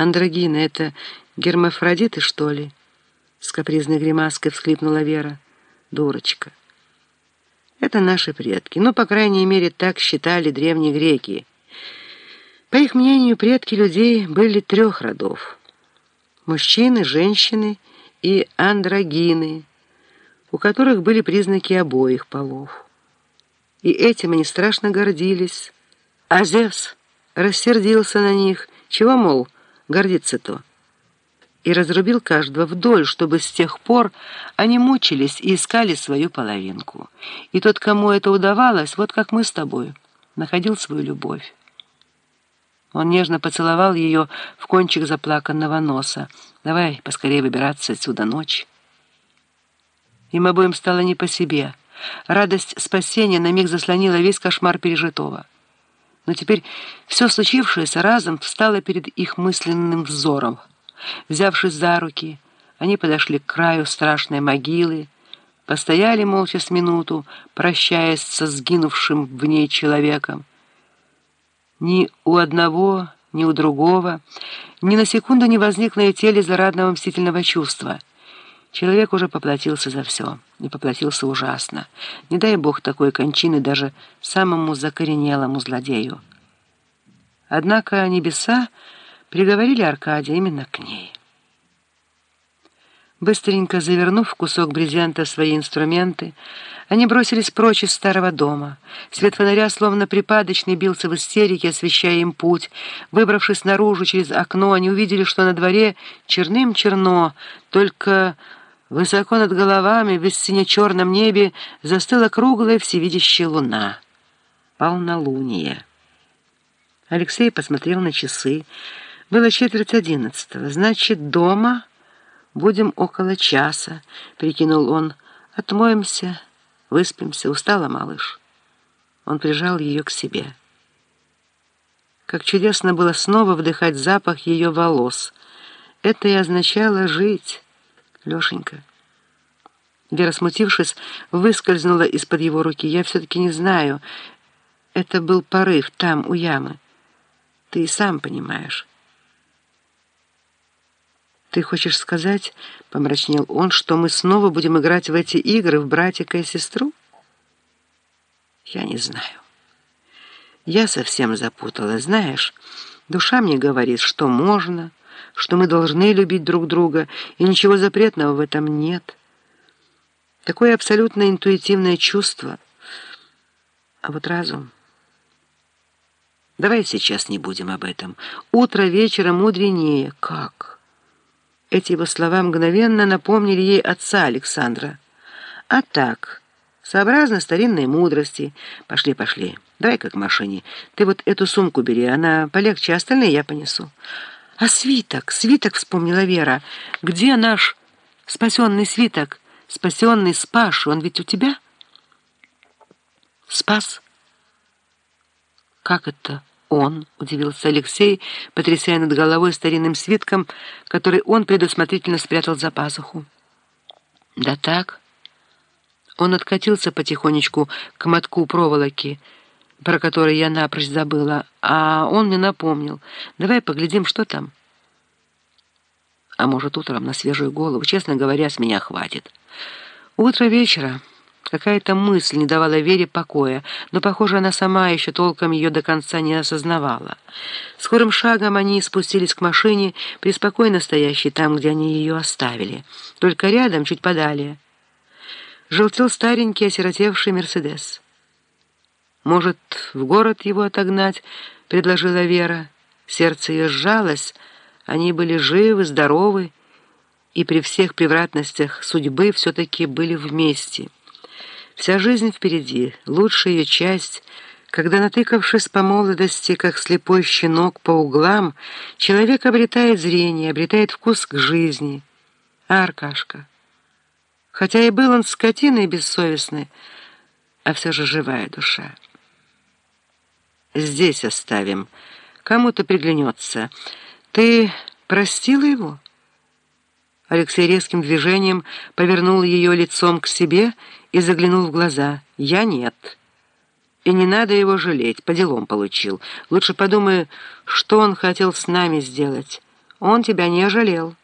Андрогины — это гермафродиты, что ли? С капризной гримаской всхлипнула Вера. Дурочка. Это наши предки. Ну, по крайней мере, так считали древние греки. По их мнению, предки людей были трех родов. Мужчины, женщины и андрогины, у которых были признаки обоих полов. И этим они страшно гордились. А Зевс рассердился на них. Чего, мол, гордиться-то? И разрубил каждого вдоль, чтобы с тех пор они мучились и искали свою половинку. И тот, кому это удавалось, вот как мы с тобой, находил свою любовь. Он нежно поцеловал ее в кончик заплаканного носа. «Давай поскорее выбираться отсюда ночь». Им обоим стало не по себе. Радость спасения на миг заслонила весь кошмар пережитого. Но теперь все случившееся разом встало перед их мысленным взором. Взявшись за руки, они подошли к краю страшной могилы, постояли молча с минуту, прощаясь со сгинувшим в ней человеком. Ни у одного, ни у другого ни на секунду не возникло и теле зарадного мстительного чувства. Человек уже поплатился за все, и поплатился ужасно. Не дай бог такой кончины даже самому закоренелому злодею. Однако небеса приговорили Аркадия именно к ней. Быстренько завернув в кусок брезента свои инструменты, они бросились прочь из старого дома. Свет фонаря, словно припадочный, бился в истерике, освещая им путь. Выбравшись наружу через окно, они увидели, что на дворе черным-черно, только высоко над головами, в сине-черном небе, застыла круглая всевидящая луна. Полнолуние. Алексей посмотрел на часы. Было четверть одиннадцатого. Значит, дома... «Будем около часа», — прикинул он. «Отмоемся, выспимся. Устала, малыш». Он прижал ее к себе. Как чудесно было снова вдыхать запах ее волос. Это и означало жить, Лешенька. Вера, смутившись, выскользнула из-под его руки. «Я все-таки не знаю. Это был порыв там, у ямы. Ты и сам понимаешь». «Ты хочешь сказать, — помрачнел он, — что мы снова будем играть в эти игры в братика и сестру?» «Я не знаю. Я совсем запуталась. Знаешь, душа мне говорит, что можно, что мы должны любить друг друга, и ничего запретного в этом нет. Такое абсолютно интуитивное чувство. А вот разум... Давай сейчас не будем об этом. Утро вечера мудренее. Как?» Эти его слова мгновенно напомнили ей отца Александра. А так, сообразно старинной мудрости. Пошли, пошли, давай-ка к машине. Ты вот эту сумку бери, она полегче, остальные я понесу. А свиток, свиток, вспомнила Вера. Где наш спасенный свиток? Спасенный Спаш, он ведь у тебя? Спас? Как это? «Он», — удивился Алексей, потрясая над головой старинным свитком, который он предусмотрительно спрятал за пазуху. «Да так». Он откатился потихонечку к мотку проволоки, про который я напрочь забыла, а он мне напомнил. «Давай поглядим, что там». А может, утром на свежую голову, честно говоря, с меня хватит. Утро вечера. Какая-то мысль не давала Вере покоя, но, похоже, она сама еще толком ее до конца не осознавала. Скорым шагом они спустились к машине, преспокойно стоящей там, где они ее оставили. Только рядом, чуть подалее, желтел старенький осиротевший «Мерседес». «Может, в город его отогнать?» — предложила Вера. Сердце ее сжалось, они были живы, здоровы, и при всех превратностях судьбы все-таки были вместе — Вся жизнь впереди, лучшая ее часть, когда, натыкавшись по молодости, как слепой щенок по углам, человек обретает зрение, обретает вкус к жизни. А Аркашка? Хотя и был он скотиной бессовестной, а все же живая душа. Здесь оставим. Кому-то приглянется. Ты простила его?» Алексей резким движением повернул ее лицом к себе и заглянул в глаза. «Я нет. И не надо его жалеть, по делам получил. Лучше подумай, что он хотел с нами сделать. Он тебя не жалел.